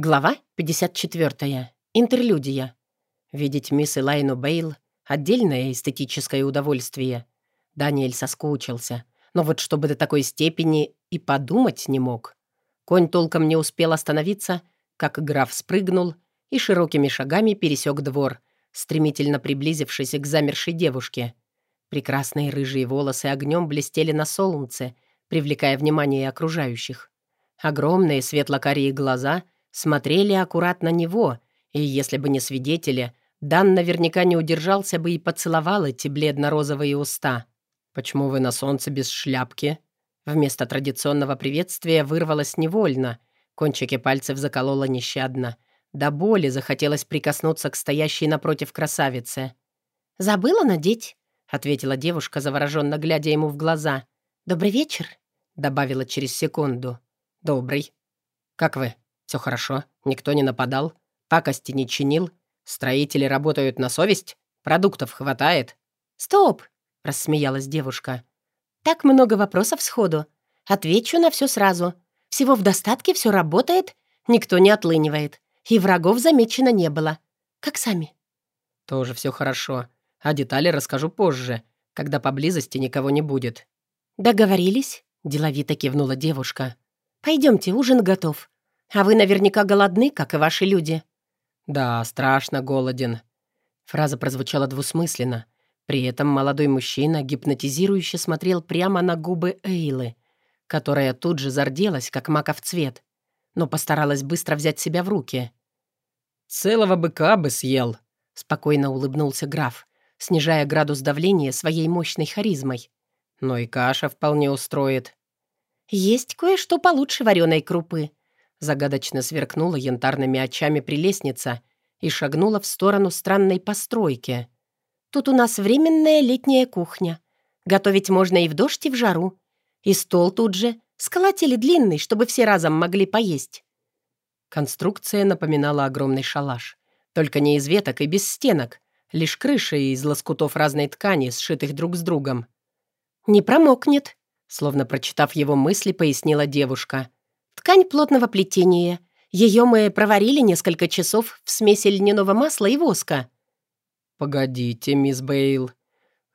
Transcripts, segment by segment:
Глава 54. Интерлюдия. Видеть мисс Элайну Бейл — отдельное эстетическое удовольствие. Даниэль соскучился, но вот чтобы до такой степени и подумать не мог. Конь толком не успел остановиться, как граф спрыгнул и широкими шагами пересек двор, стремительно приблизившись к замершей девушке. Прекрасные рыжие волосы огнем блестели на солнце, привлекая внимание окружающих. Огромные светло-карие глаза — смотрели аккуратно на него, и если бы не свидетели, Дан наверняка не удержался бы и поцеловал эти бледно-розовые уста. «Почему вы на солнце без шляпки?» Вместо традиционного приветствия вырвалось невольно. Кончики пальцев закололо нещадно. До боли захотелось прикоснуться к стоящей напротив красавице. «Забыла надеть», — ответила девушка, завороженно глядя ему в глаза. «Добрый вечер», — добавила через секунду. «Добрый. Как вы?» Все хорошо, никто не нападал, пакости не чинил, строители работают на совесть, продуктов хватает». «Стоп!» — рассмеялась девушка. «Так много вопросов сходу. Отвечу на все сразу. Всего в достатке все работает, никто не отлынивает, и врагов замечено не было. Как сами?» «Тоже все хорошо. А детали расскажу позже, когда поблизости никого не будет». «Договорились?» — деловито кивнула девушка. «Пойдемте, ужин готов. А вы наверняка голодны, как и ваши люди». «Да, страшно голоден». Фраза прозвучала двусмысленно. При этом молодой мужчина гипнотизирующе смотрел прямо на губы Эйлы, которая тут же зарделась, как маков цвет, но постаралась быстро взять себя в руки. «Целого быка бы съел», — спокойно улыбнулся граф, снижая градус давления своей мощной харизмой. «Но и каша вполне устроит». «Есть кое-что получше вареной крупы», Загадочно сверкнула янтарными очами прелестница и шагнула в сторону странной постройки. «Тут у нас временная летняя кухня. Готовить можно и в дождь, и в жару. И стол тут же. Сколотили длинный, чтобы все разом могли поесть». Конструкция напоминала огромный шалаш. Только не из веток и без стенок, лишь крыша из лоскутов разной ткани, сшитых друг с другом. «Не промокнет», словно прочитав его мысли, пояснила девушка. Ткань плотного плетения. Ее мы проварили несколько часов в смеси льняного масла и воска». «Погодите, мисс Бейл».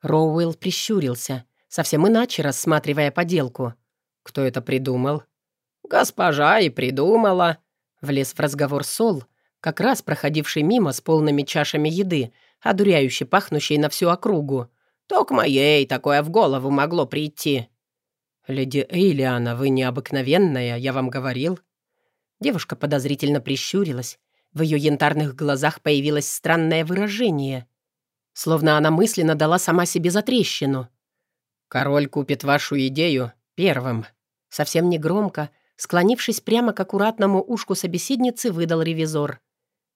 Роуэлл прищурился, совсем иначе рассматривая поделку. «Кто это придумал?» «Госпожа и придумала», — влез в разговор Сол, как раз проходивший мимо с полными чашами еды, одуряюще пахнущей на всю округу. «Только моей такое в голову могло прийти». «Леди Эйлиана, вы необыкновенная, я вам говорил». Девушка подозрительно прищурилась. В ее янтарных глазах появилось странное выражение. Словно она мысленно дала сама себе затрещину. «Король купит вашу идею первым». Совсем негромко, склонившись прямо к аккуратному ушку собеседницы, выдал ревизор.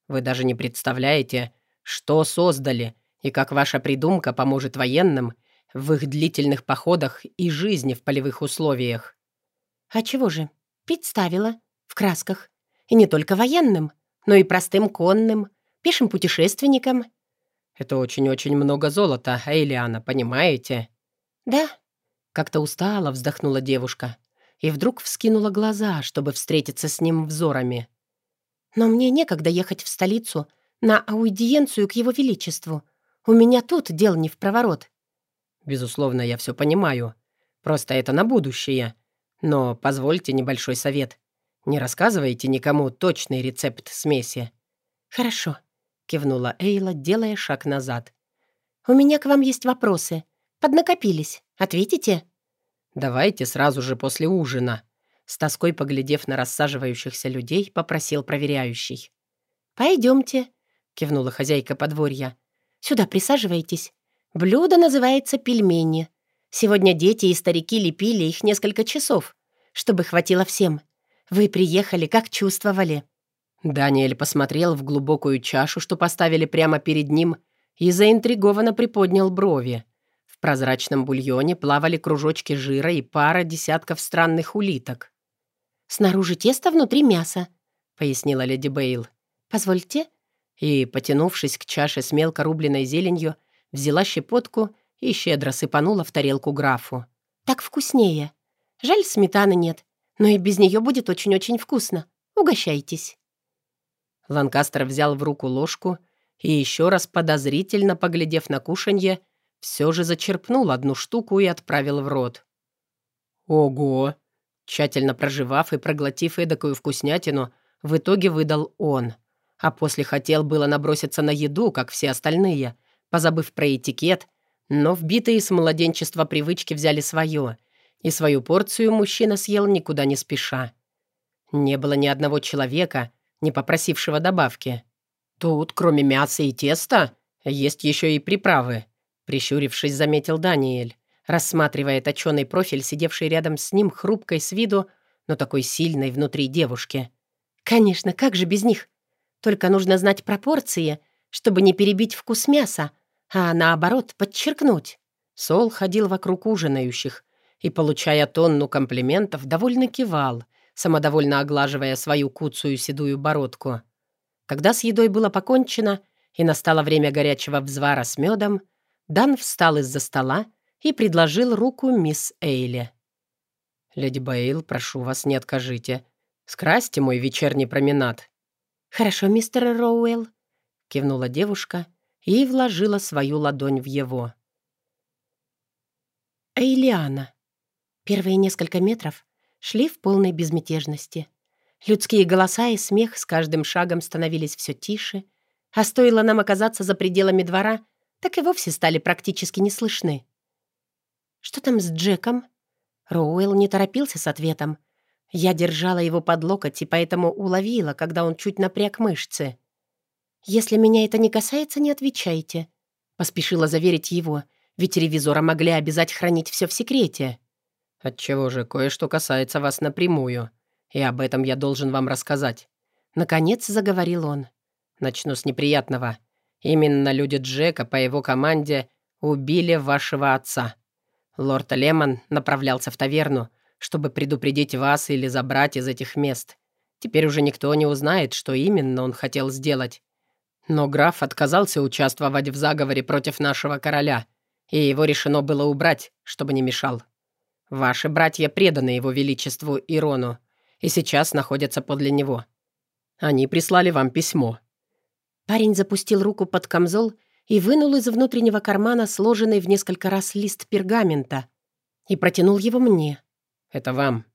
«Вы даже не представляете, что создали и как ваша придумка поможет военным — в их длительных походах и жизни в полевых условиях. А чего же? Пить ставила. В красках. И не только военным, но и простым конным, пешим путешественникам. Это очень-очень много золота, Эйлиана, понимаете? Да. Как-то устала, вздохнула девушка. И вдруг вскинула глаза, чтобы встретиться с ним взорами. Но мне некогда ехать в столицу на аудиенцию к его величеству. У меня тут дел не в проворот. Безусловно, я все понимаю. Просто это на будущее. Но позвольте небольшой совет. Не рассказывайте никому точный рецепт смеси». «Хорошо», — кивнула Эйла, делая шаг назад. «У меня к вам есть вопросы. Поднакопились. Ответите?» «Давайте сразу же после ужина», — с тоской поглядев на рассаживающихся людей, попросил проверяющий. «Пойдемте», — кивнула хозяйка подворья. «Сюда присаживайтесь. Блюдо называется пельмени. Сегодня дети и старики лепили их несколько часов, чтобы хватило всем. Вы приехали, как чувствовали?» Даниэль посмотрел в глубокую чашу, что поставили прямо перед ним, и заинтригованно приподнял брови. В прозрачном бульоне плавали кружочки жира и пара десятков странных улиток. «Снаружи тесто, внутри мясо», — пояснила леди Бейл. «Позвольте». И, потянувшись к чаше с мелко рубленной зеленью, взяла щепотку и щедро сыпанула в тарелку графу. «Так вкуснее. Жаль, сметаны нет, но и без нее будет очень-очень вкусно. Угощайтесь». Ланкастер взял в руку ложку и еще раз подозрительно поглядев на кушанье, все же зачерпнул одну штуку и отправил в рот. «Ого!» Тщательно проживав и проглотив эдакую вкуснятину, в итоге выдал он. А после хотел было наброситься на еду, как все остальные, позабыв про этикет, но вбитые с младенчества привычки взяли свое, и свою порцию мужчина съел никуда не спеша. Не было ни одного человека, не попросившего добавки. «Тут, кроме мяса и теста, есть еще и приправы», прищурившись, заметил Даниэль рассматривая точёный профиль, сидевший рядом с ним, хрупкой с виду, но такой сильной внутри девушки. «Конечно, как же без них? Только нужно знать пропорции, чтобы не перебить вкус мяса, а наоборот подчеркнуть». Сол ходил вокруг ужинающих и, получая тонну комплиментов, довольно кивал, самодовольно оглаживая свою куцую седую бородку. Когда с едой было покончено и настало время горячего взвара с медом, Дан встал из-за стола и предложил руку мисс Эйли. «Леди Бейл, прошу вас, не откажите. Скрасьте мой вечерний променад». «Хорошо, мистер Роуэлл», — кивнула девушка и вложила свою ладонь в его. Эйлиана. Первые несколько метров шли в полной безмятежности. Людские голоса и смех с каждым шагом становились все тише, а стоило нам оказаться за пределами двора, так и вовсе стали практически не слышны. «Что там с Джеком?» Роуэлл не торопился с ответом. Я держала его под локоть и поэтому уловила, когда он чуть напряг мышцы. «Если меня это не касается, не отвечайте», — поспешила заверить его, ведь ревизора могли обязать хранить все в секрете. «Отчего же кое-что касается вас напрямую, и об этом я должен вам рассказать». Наконец заговорил он. «Начну с неприятного. Именно люди Джека по его команде убили вашего отца. Лорд Лемон направлялся в таверну, чтобы предупредить вас или забрать из этих мест. Теперь уже никто не узнает, что именно он хотел сделать. Но граф отказался участвовать в заговоре против нашего короля, и его решено было убрать, чтобы не мешал. Ваши братья преданы его величеству Ирону, и сейчас находятся подле него. Они прислали вам письмо». Парень запустил руку под камзол и вынул из внутреннего кармана сложенный в несколько раз лист пергамента и протянул его мне. «Это вам».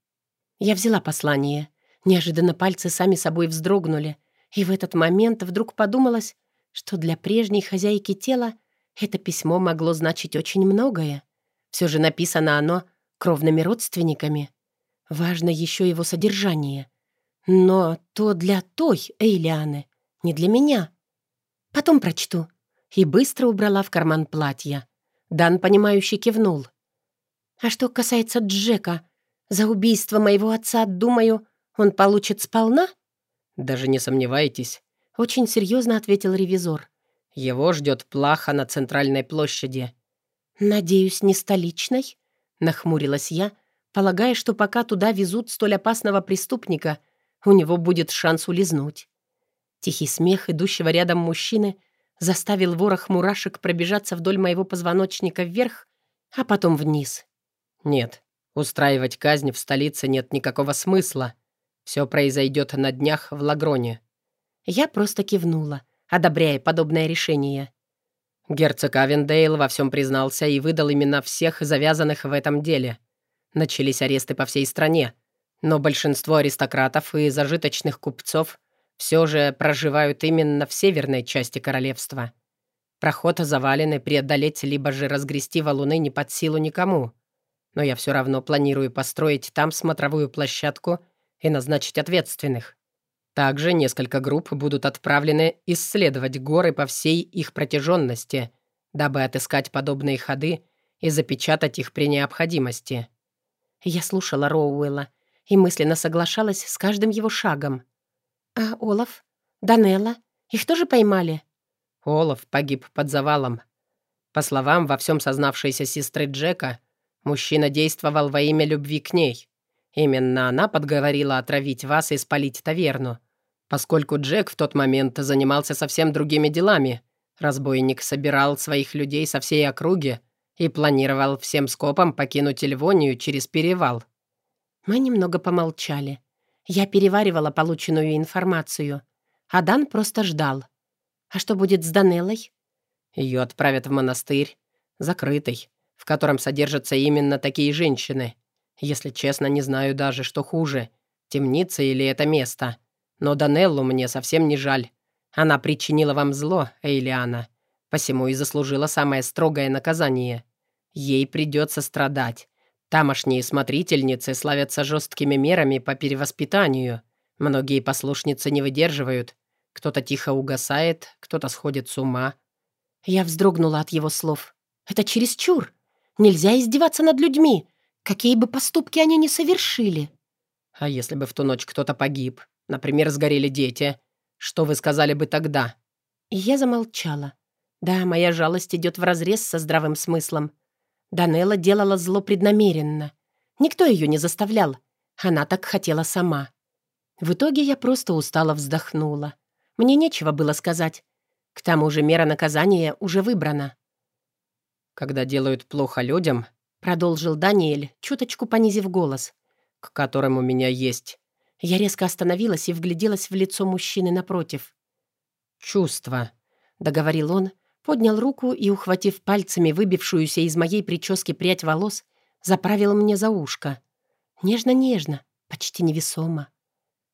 Я взяла послание. Неожиданно пальцы сами собой вздрогнули, и в этот момент вдруг подумалось, что для прежней хозяйки тела это письмо могло значить очень многое. Все же написано оно кровными родственниками. Важно еще его содержание. Но то для той Эйлианы, не для меня. Потом прочту и быстро убрала в карман платья. Дан, понимающе кивнул. «А что касается Джека, за убийство моего отца, думаю, он получит сполна?» «Даже не сомневайтесь», — очень серьезно ответил ревизор. «Его ждет плаха на центральной площади». «Надеюсь, не столичной?» — нахмурилась я, полагая, что пока туда везут столь опасного преступника, у него будет шанс улизнуть. Тихий смех идущего рядом мужчины — заставил ворох мурашек пробежаться вдоль моего позвоночника вверх, а потом вниз. «Нет, устраивать казнь в столице нет никакого смысла. Все произойдет на днях в Лагроне». Я просто кивнула, одобряя подобное решение. Герцог Авендейл во всем признался и выдал имена всех завязанных в этом деле. Начались аресты по всей стране, но большинство аристократов и зажиточных купцов все же проживают именно в северной части королевства. Проход завален, и преодолеть либо же разгрести валуны не под силу никому. Но я все равно планирую построить там смотровую площадку и назначить ответственных. Также несколько групп будут отправлены исследовать горы по всей их протяженности, дабы отыскать подобные ходы и запечатать их при необходимости. Я слушала Роуэлла и мысленно соглашалась с каждым его шагом. «А Олаф? Данелла? Их тоже поймали?» Олаф погиб под завалом. По словам во всем сознавшейся сестры Джека, мужчина действовал во имя любви к ней. Именно она подговорила отравить вас и спалить таверну, поскольку Джек в тот момент занимался совсем другими делами. Разбойник собирал своих людей со всей округи и планировал всем скопом покинуть Львонию через перевал. Мы немного помолчали. Я переваривала полученную информацию. а Дан просто ждал. А что будет с Данеллой? Ее отправят в монастырь, закрытый, в котором содержатся именно такие женщины. Если честно, не знаю даже, что хуже, темница или это место. Но Данеллу мне совсем не жаль. Она причинила вам зло, Эйлиана, посему и заслужила самое строгое наказание. Ей придется страдать. Тамошние смотрительницы славятся жесткими мерами по перевоспитанию. Многие послушницы не выдерживают. Кто-то тихо угасает, кто-то сходит с ума. Я вздрогнула от его слов. «Это чересчур. Нельзя издеваться над людьми, какие бы поступки они ни совершили». «А если бы в ту ночь кто-то погиб? Например, сгорели дети? Что вы сказали бы тогда?» И я замолчала. Да, моя жалость идет вразрез со здравым смыслом. Данелла делала зло преднамеренно. Никто ее не заставлял. Она так хотела сама. В итоге я просто устало вздохнула. Мне нечего было сказать. К тому же мера наказания уже выбрана. «Когда делают плохо людям», — продолжил Даниэль, чуточку понизив голос, «к которым у меня есть». Я резко остановилась и вгляделась в лицо мужчины напротив. «Чувство», — договорил он, поднял руку и, ухватив пальцами выбившуюся из моей прически прядь волос, заправил мне за ушко. Нежно-нежно, почти невесомо,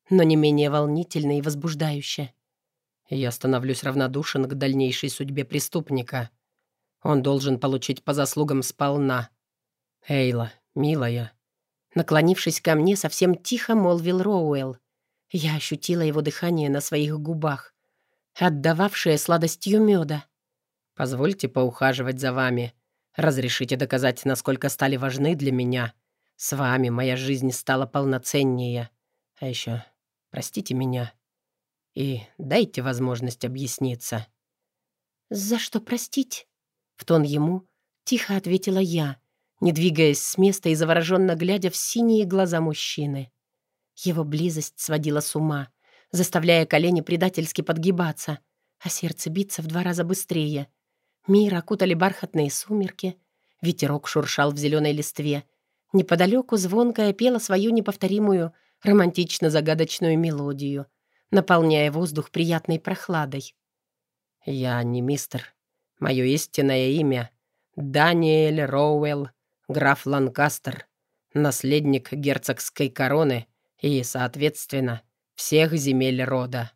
но не менее волнительно и возбуждающе. Я становлюсь равнодушен к дальнейшей судьбе преступника. Он должен получить по заслугам сполна. Эйла, милая. Наклонившись ко мне, совсем тихо молвил Роуэлл. Я ощутила его дыхание на своих губах, отдававшее сладостью меда. Позвольте поухаживать за вами. Разрешите доказать, насколько стали важны для меня. С вами моя жизнь стала полноценнее. А еще простите меня. И дайте возможность объясниться». «За что простить?» В тон ему тихо ответила я, не двигаясь с места и завороженно глядя в синие глаза мужчины. Его близость сводила с ума, заставляя колени предательски подгибаться, а сердце биться в два раза быстрее — Мир окутали бархатные сумерки, ветерок шуршал в зеленой листве. Неподалеку звонкая пела свою неповторимую, романтично-загадочную мелодию, наполняя воздух приятной прохладой. «Я не мистер. Мое истинное имя — Даниэль Роуэлл, граф Ланкастер, наследник герцогской короны и, соответственно, всех земель рода».